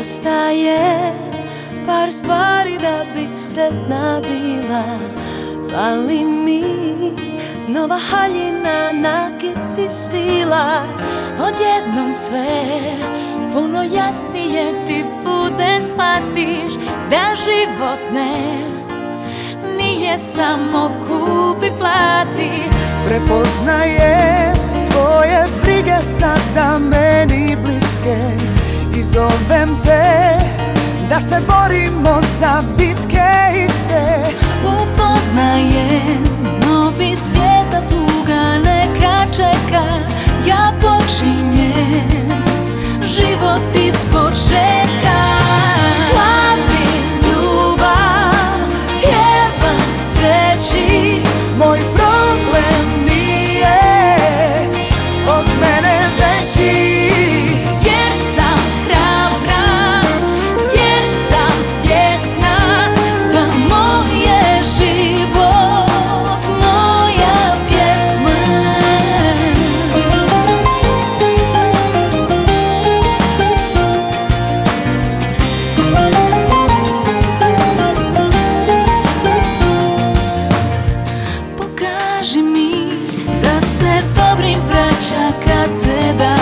nedostaje Par stvari da bi sretna bila. Fali mi nova haljina na kiti svila. Odjednom sve puno jasnije ti bude shvatiš Da život ne nije samo kupi plati. Prepoznaje tvoje brige sada meni bliske I zovem te se borimo za bitke 夏だ